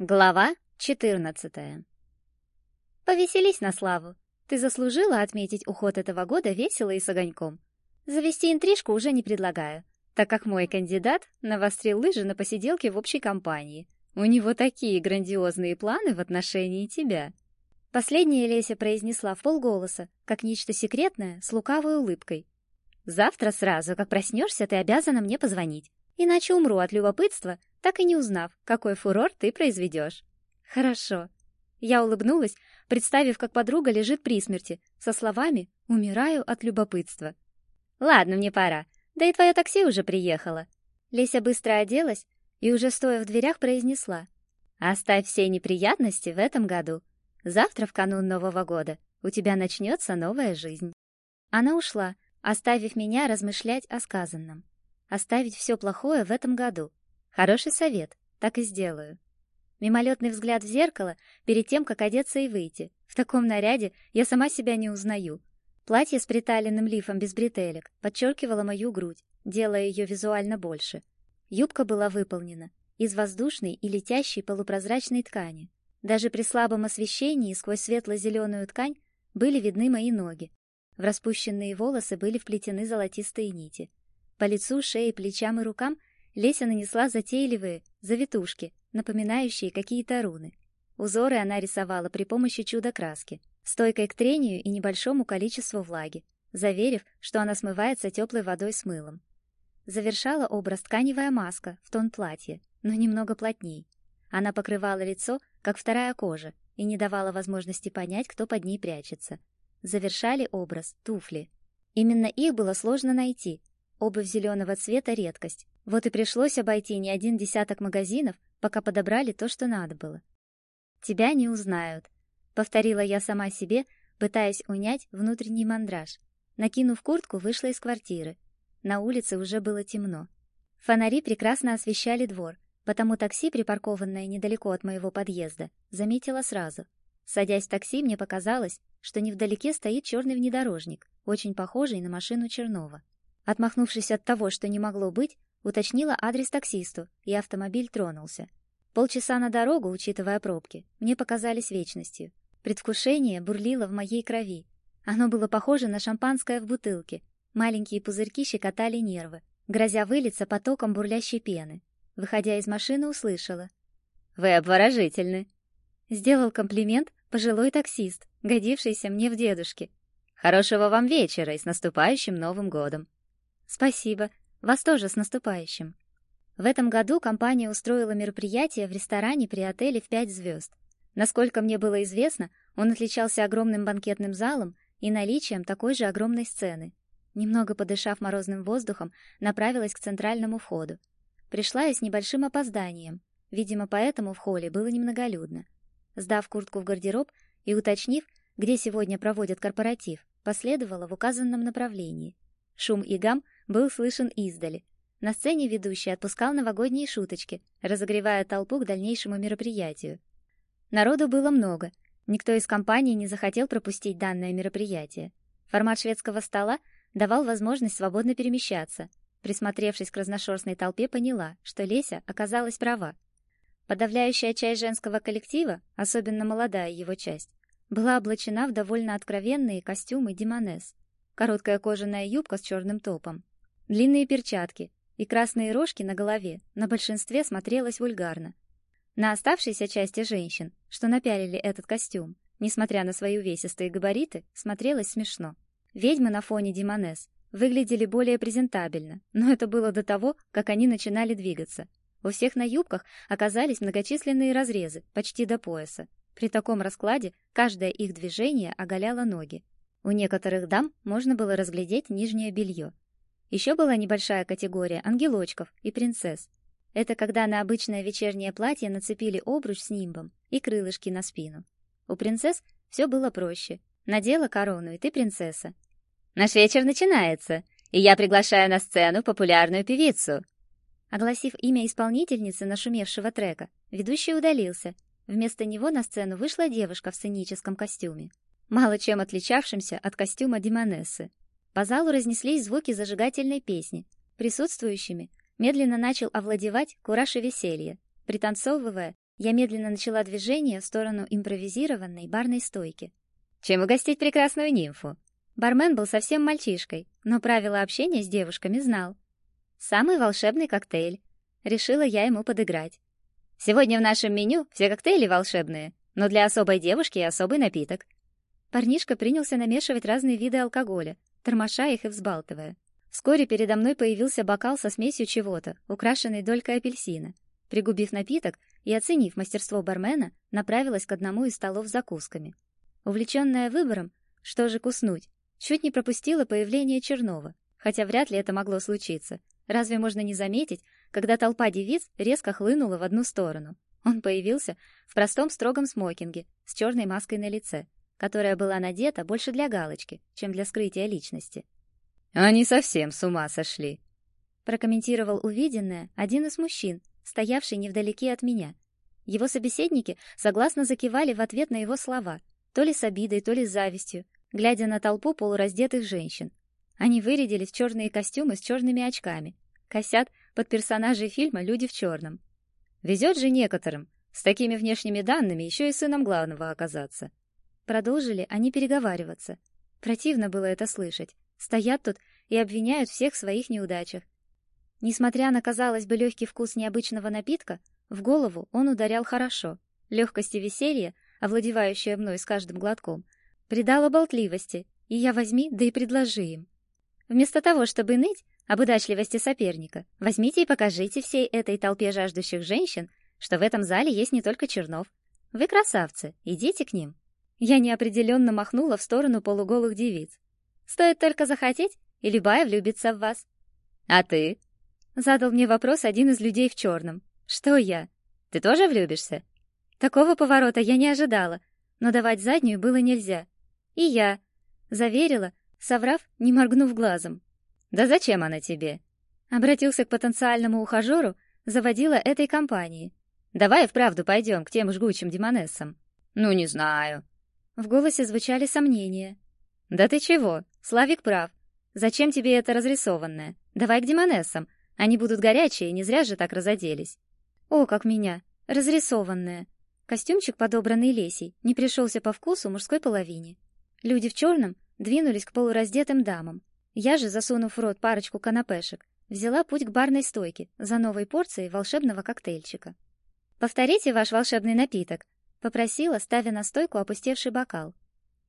Глава 14. Повеселись на славу. Ты заслужила отметить уход этого года весело и с огоньком. Завести интрижку уже не предлагаю, так как мой кандидат навострил лыжи на посиделке в общей компании. У него такие грандиозные планы в отношении тебя. Последнее Леся произнесла в полголоса, как нечто секретное, с лукавой улыбкой. Завтра сразу, как проснешься, ты обязана мне позвонить. Иначе умру от любопытства, так и не узнав, какой фурор ты произведешь. Хорошо. Я улыбнулась, представив, как подруга лежит при смерти, со словами «умираю от любопытства». Ладно, мне пора. Да и твое такси уже приехало. Леся быстро оделась и уже стоя в дверях произнесла: "Оставь все неприятности в этом году. Завтра в канун Нового года у тебя начнется новая жизнь". Она ушла, оставив меня размышлять о сказанном. Оставить все плохое в этом году. Хороший совет, так и сделаю. Мимолетный взгляд в зеркало перед тем, как одеться и выйти. В таком наряде я сама себя не узнаю. Платье с приталенным лифом без бретелек подчеркивало мою грудь, делая ее визуально больше. Юбка была выполнена из воздушной и летящей полупрозрачной ткани. Даже при слабом освещении сквозь светло-зеленую ткань были видны мои ноги. В распущенные волосы были вплетены золотистые нити. По лицу, шее, плечам и рукам Леся нанесла затейливые завитушки, напоминающие какие-то руны. Узоры она рисовала при помощи чудо-краски, стойкой к трению и небольшому количеству влаги, заверив, что она смывается теплой водой с мылом. Завершала образ тканевая маска в тон платья, но немного плотней. Она покрывала лицо, как вторая кожа, и не давала возможности понять, кто под ней прячется. Завершали образ туфли. Именно их было сложно найти, Обувь зеленого цвета — редкость. Вот и пришлось обойти не один десяток магазинов, пока подобрали то, что надо было. «Тебя не узнают», — повторила я сама себе, пытаясь унять внутренний мандраж. Накинув куртку, вышла из квартиры. На улице уже было темно. Фонари прекрасно освещали двор, потому такси, припаркованное недалеко от моего подъезда, заметила сразу. Садясь в такси, мне показалось, что невдалеке стоит черный внедорожник, очень похожий на машину Чернова. Отмахнувшись от того, что не могло быть, уточнила адрес таксисту, и автомобиль тронулся. Полчаса на дорогу, учитывая пробки, мне показались вечностью. Предвкушение бурлило в моей крови. Оно было похоже на шампанское в бутылке. Маленькие пузырьки щекотали нервы, грозя вылиться потоком бурлящей пены. Выходя из машины, услышала: "Вы обворожительны". Сделал комплимент пожилой таксист, годившийся мне в дедушке. Хорошего вам вечера и с наступающим Новым годом. Спасибо. Вас тоже с наступающим. В этом году компания устроила мероприятие в ресторане при отеле в пять звезд. Насколько мне было известно, он отличался огромным банкетным залом и наличием такой же огромной сцены. Немного подышав морозным воздухом, направилась к центральному входу. Пришла я с небольшим опозданием. Видимо, поэтому в холле было немноголюдно. Сдав куртку в гардероб и уточнив, где сегодня проводят корпоратив, последовала в указанном направлении. Шум и гам был слышен издали. На сцене ведущий отпускал новогодние шуточки, разогревая толпу к дальнейшему мероприятию. Народу было много. Никто из компании не захотел пропустить данное мероприятие. Формат шведского стола давал возможность свободно перемещаться. Присмотревшись к разношерстной толпе, поняла, что Леся оказалась права. Подавляющая часть женского коллектива, особенно молодая его часть, была облачена в довольно откровенные костюмы Димонес. Короткая кожаная юбка с черным топом, длинные перчатки и красные рожки на голове на большинстве смотрелось вульгарно. На оставшейся части женщин, что напялили этот костюм, несмотря на свои увесистые габариты, смотрелось смешно. Ведьмы на фоне Димонес выглядели более презентабельно, но это было до того, как они начинали двигаться. У всех на юбках оказались многочисленные разрезы, почти до пояса. При таком раскладе каждое их движение оголяло ноги. У некоторых дам можно было разглядеть нижнее белье, еще была небольшая категория ангелочков и принцесс. Это когда на обычное вечернее платье нацепили обруч с нимбом и крылышки на спину. У принцесс все было проще. Надела корону, и ты принцесса. Наш вечер начинается, и я приглашаю на сцену популярную певицу. Огласив имя исполнительницы нашумевшего трека, ведущий удалился. Вместо него на сцену вышла девушка в сценическом костюме, мало чем отличавшимся от костюма Димонессы. По залу разнеслись звуки зажигательной песни. Присутствующими медленно начал овладевать кураж и веселье. Пританцовывая Я медленно начала движение в сторону импровизированной барной стойки. Чем угостить прекрасную нимфу? Бармен был совсем мальчишкой, но правила общения с девушками знал. Самый волшебный коктейль. Решила я ему подыграть. Сегодня в нашем меню все коктейли волшебные, но для особой девушки и особый напиток. Парнишка принялся намешивать разные виды алкоголя, тормоша их и взбалтывая. Вскоре передо мной появился бокал со смесью чего-то, украшенный долькой апельсина. Пригубив напиток и оценив мастерство бармена, направилась к одному из столов с закусками. Увлеченная выбором, что же куснуть, чуть не пропустила появление Чернова, хотя вряд ли это могло случиться. Разве можно не заметить, когда толпа девиц резко хлынула в одну сторону? Он появился в простом строгом смокинге с черной маской на лице, которая была надета больше для галочки, чем для скрытия личности. «Они совсем с ума сошли», — прокомментировал увиденное один из мужчин, стоявший невдалеке от меня. Его собеседники согласно закивали в ответ на его слова, то ли с обидой, то ли с завистью, глядя на толпу полураздетых женщин. Они вырядились в черные костюмы с черными очками, косят под персонажей фильма «Люди в черном». Везет же некоторым с такими внешними данными еще и сыном главного оказаться. Продолжили они переговариваться. Противно было это слышать. Стоят тут и обвиняют всех в своих неудачах. Несмотря на, казалось бы, легкий вкус необычного напитка, в голову он ударял хорошо. Легкость и веселье, овладевающее мной с каждым глотком, придало болтливости, и я возьми, да и предложи им. Вместо того, чтобы ныть об удачливости соперника, возьмите и покажите всей этой толпе жаждущих женщин, что в этом зале есть не только Чернов. Вы красавцы, идите к ним. Я неопределенно махнула в сторону полуголых девиц. Стоит только захотеть, и любая влюбится в вас. А ты? Задал мне вопрос один из людей в черном. Что я? Ты тоже влюбишься? Такого поворота я не ожидала, но давать заднюю было нельзя. И я заверила, соврав, не моргнув глазом. Да зачем она тебе? Обратился к потенциальному ухажеру, заводила этой компании. Давай вправду пойдем к тем жгучим демонессам. Ну, не знаю. В голосе звучали сомнения. Да ты чего? Славик прав. Зачем тебе это разрисованное? Давай к демонессам. Они будут горячие, не зря же так разоделись. О, как меня! Разрисованное. Костюмчик, подобранный Лесей, не пришелся по вкусу мужской половине. Люди в черном двинулись к полураздетым дамам. Я же, засунув в рот парочку канапешек, взяла путь к барной стойке за новой порцией волшебного коктейльчика. «Повторите ваш волшебный напиток», — попросила, ставя на стойку опустевший бокал.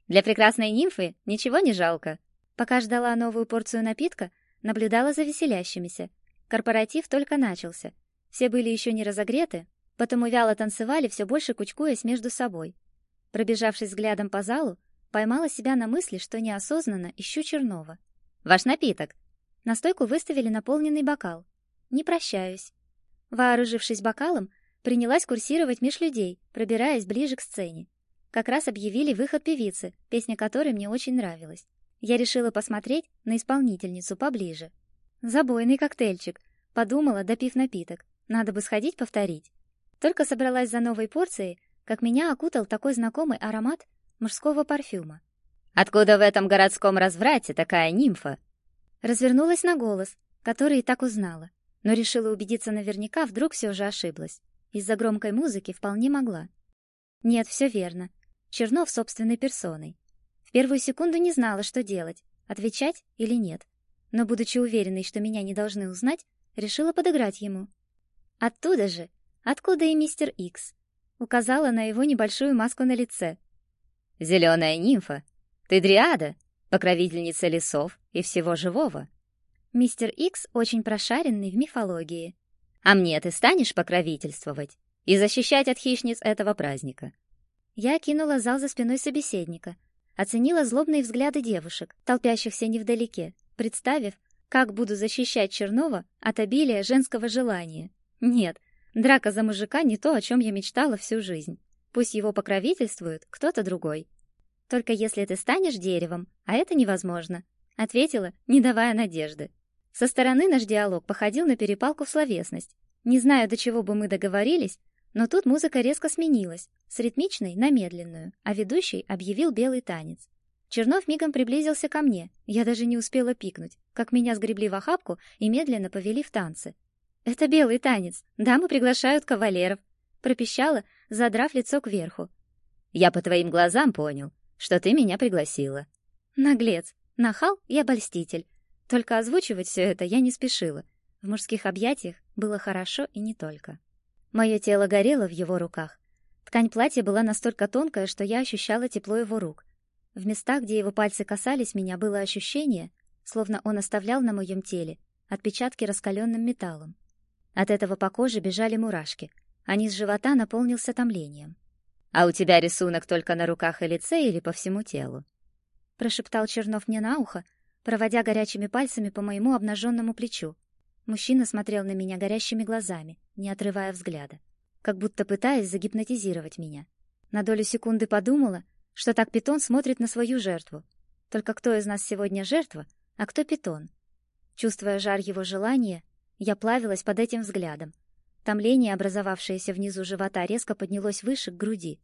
«Для прекрасной нимфы ничего не жалко». Пока ждала новую порцию напитка, наблюдала за веселящимися. Корпоратив только начался. Все были еще не разогреты, потому вяло танцевали, все больше кучкуясь между собой. Пробежавшись взглядом по залу, Поймала себя на мысли, что неосознанно ищу Чернова. «Ваш напиток!» На стойку выставили наполненный бокал. Не прощаюсь. Вооружившись бокалом, принялась курсировать меж людей, пробираясь ближе к сцене. Как раз объявили выход певицы, песня которой мне очень нравилась. Я решила посмотреть на исполнительницу поближе. Забойный коктейльчик, подумала, допив напиток. Надо бы сходить повторить. Только собралась за новой порцией, как меня окутал такой знакомый аромат мужского парфюма. Откуда в этом городском разврате такая нимфа? Развернулась на голос, который и так узнала, но решила убедиться наверняка, вдруг все же ошиблась. Из-за громкой музыки вполне могла. Нет, все верно. Чернов собственной персоной. В первую секунду не знала, что делать, отвечать или нет. Но будучи уверенной, что меня не должны узнать, решила подыграть ему. Оттуда же, откуда и мистер Икс, указала на его небольшую маску на лице, Зеленая нимфа, ты дриада, покровительница лесов и всего живого. Мистер Икс очень прошаренный в мифологии. А мне ты станешь покровительствовать и защищать от хищниц этого праздника. Я кинула зал за спиной собеседника, оценила злобные взгляды девушек, толпящихся невдалеке, представив, как буду защищать Чернова от обилия женского желания. Нет, драка за мужика не то, о чем я мечтала всю жизнь. Пусть его покровительствует кто-то другой. Только если ты станешь деревом, а это невозможно, ответила, не давая надежды. Со стороны наш диалог походил на перепалку в словесность. Не знаю, до чего бы мы договорились, но тут музыка резко сменилась, с ритмичной на медленную, а ведущий объявил белый танец. Чернов мигом приблизился ко мне. Я даже не успела пикнуть, как меня сгребли в охапку и медленно повели в танцы. Это белый танец. Дамы приглашают кавалеров, пропищала, задрав лицо кверху. «Я по твоим глазам понял, что ты меня пригласила». Наглец, нахал и обольститель. Только озвучивать все это я не спешила. В мужских объятиях было хорошо и не только. Мое тело горело в его руках. Ткань платья была настолько тонкая, что я ощущала тепло его рук. В местах, где его пальцы касались меня, было ощущение, словно он оставлял на моем теле отпечатки раскаленным металлом. От этого по коже бежали мурашки, а низ живота наполнился томлением. «А у тебя рисунок только на руках и лице или по всему телу?» Прошептал Чернов мне на ухо, проводя горячими пальцами по моему обнаженному плечу. Мужчина смотрел на меня горящими глазами, не отрывая взгляда, как будто пытаясь загипнотизировать меня. На долю секунды подумала, что так питон смотрит на свою жертву. Только кто из нас сегодня жертва, а кто питон? Чувствуя жар его желания, я плавилась под этим взглядом. Томление, образовавшееся внизу живота, резко поднялось выше, к груди.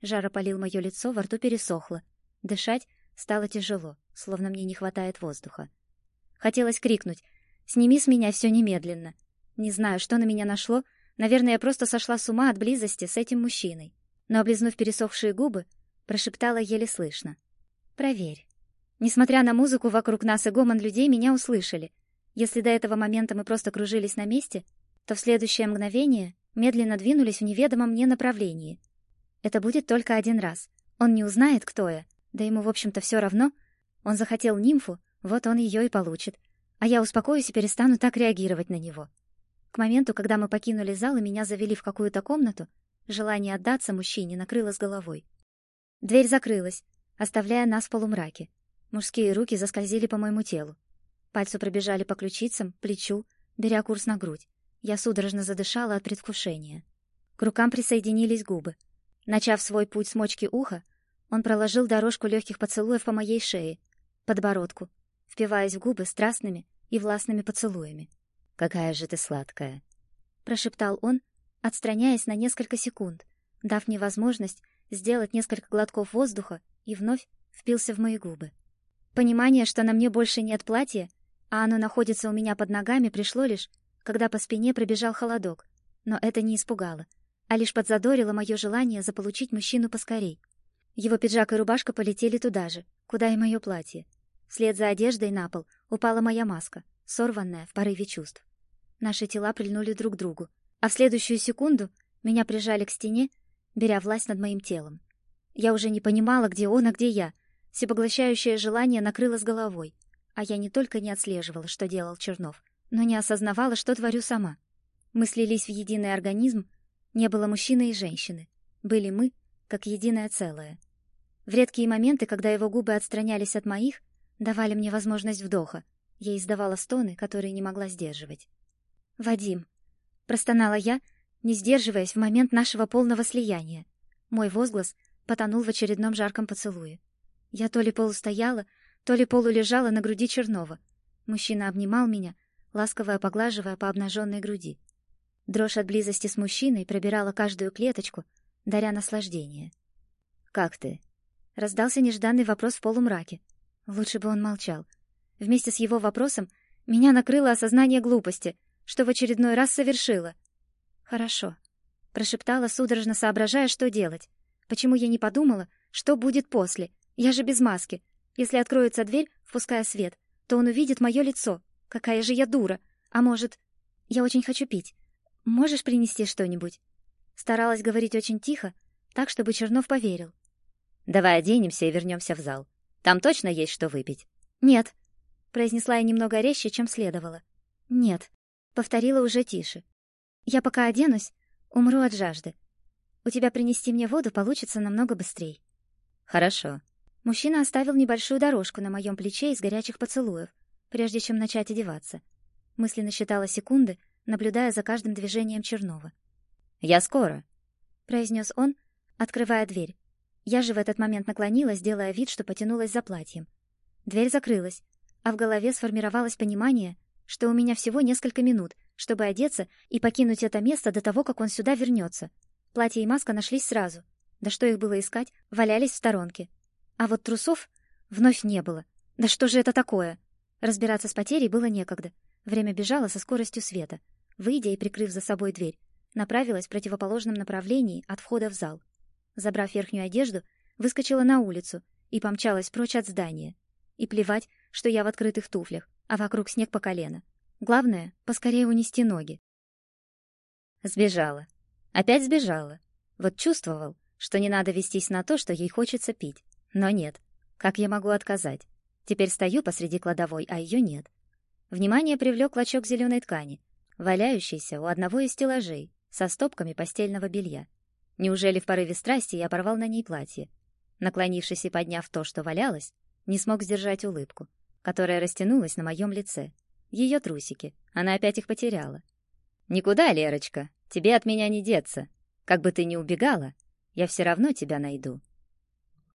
Жар опалил мое лицо, во рту пересохло. Дышать стало тяжело, словно мне не хватает воздуха. Хотелось крикнуть «Сними с меня все немедленно!» Не знаю, что на меня нашло, наверное, я просто сошла с ума от близости с этим мужчиной. Но, облизнув пересохшие губы, прошептала еле слышно. «Проверь». Несмотря на музыку вокруг нас и гомон людей, меня услышали — если до этого момента мы просто кружились на месте, то в следующее мгновение медленно двинулись в неведомом мне направлении. Это будет только один раз. Он не узнает, кто я. Да ему, в общем-то, все равно. Он захотел нимфу, вот он ее и получит. А я успокоюсь и перестану так реагировать на него. К моменту, когда мы покинули зал и меня завели в какую-то комнату, желание отдаться мужчине накрыло с головой. Дверь закрылась, оставляя нас в полумраке. Мужские руки заскользили по моему телу. Пальцы пробежали по ключицам, плечу, беря курс на грудь. Я судорожно задышала от предвкушения. К рукам присоединились губы. Начав свой путь с мочки уха, он проложил дорожку легких поцелуев по моей шее, подбородку, впиваясь в губы страстными и властными поцелуями. «Какая же ты сладкая!» — прошептал он, отстраняясь на несколько секунд, дав мне возможность сделать несколько глотков воздуха и вновь впился в мои губы. Понимание, что на мне больше нет платья, а оно находится у меня под ногами, пришло лишь, когда по спине пробежал холодок. Но это не испугало, а лишь подзадорило мое желание заполучить мужчину поскорей. Его пиджак и рубашка полетели туда же, куда и мое платье. Вслед за одеждой на пол упала моя маска, сорванная в порыве чувств. Наши тела прильнули друг к другу, а в следующую секунду меня прижали к стене, беря власть над моим телом. Я уже не понимала, где он, а где я. Всепоглощающее желание накрыло с головой. А я не только не отслеживала, что делал Чернов, но не осознавала, что творю сама. Мы слились в единый организм, не было мужчины и женщины. Были мы, как единое целое. В редкие моменты, когда его губы отстранялись от моих, давали мне возможность вдоха. Я издавала стоны, которые не могла сдерживать. «Вадим!» — простонала я, не сдерживаясь в момент нашего полного слияния. Мой возглас потонул в очередном жарком поцелуе. Я то ли полустояла, то ли полулежала на груди Чернова. Мужчина обнимал меня, ласково поглаживая по обнаженной груди. Дрожь от близости с мужчиной пробирала каждую клеточку, даря наслаждение. «Как ты?» Раздался нежданный вопрос в полумраке. Лучше бы он молчал. Вместе с его вопросом меня накрыло осознание глупости, что в очередной раз совершила. «Хорошо», — прошептала, судорожно соображая, что делать. Почему я не подумала, что будет после? Я же без маски. Если откроется дверь, впуская свет, то он увидит мое лицо. Какая же я дура. А может, я очень хочу пить. Можешь принести что-нибудь? Старалась говорить очень тихо, так чтобы Чернов поверил. Давай оденемся и вернемся в зал. Там точно есть что выпить. Нет, произнесла я немного резче, чем следовало. Нет, повторила уже тише. Я пока оденусь, умру от жажды. У тебя принести мне воду получится намного быстрее. Хорошо. Мужчина оставил небольшую дорожку на моем плече из горячих поцелуев, прежде чем начать одеваться. Мысленно считала секунды, наблюдая за каждым движением Чернова. «Я скоро», — произнес он, открывая дверь. Я же в этот момент наклонилась, делая вид, что потянулась за платьем. Дверь закрылась, а в голове сформировалось понимание, что у меня всего несколько минут, чтобы одеться и покинуть это место до того, как он сюда вернется. Платье и маска нашлись сразу. Да что их было искать, валялись в сторонке. А вот трусов вновь не было. Да что же это такое? Разбираться с потерей было некогда. Время бежало со скоростью света. Выйдя и прикрыв за собой дверь, направилась в противоположном направлении от входа в зал. Забрав верхнюю одежду, выскочила на улицу и помчалась прочь от здания. И плевать, что я в открытых туфлях, а вокруг снег по колено. Главное — поскорее унести ноги. Сбежала. Опять сбежала. Вот чувствовал, что не надо вестись на то, что ей хочется пить. Но нет. Как я могу отказать? Теперь стою посреди кладовой, а ее нет. Внимание привлек клочок зеленой ткани, валяющийся у одного из стеллажей со стопками постельного белья. Неужели в порыве страсти я порвал на ней платье? Наклонившись и подняв то, что валялось, не смог сдержать улыбку, которая растянулась на моем лице. Ее трусики. Она опять их потеряла. «Никуда, Лерочка, тебе от меня не деться. Как бы ты ни убегала, я все равно тебя найду»,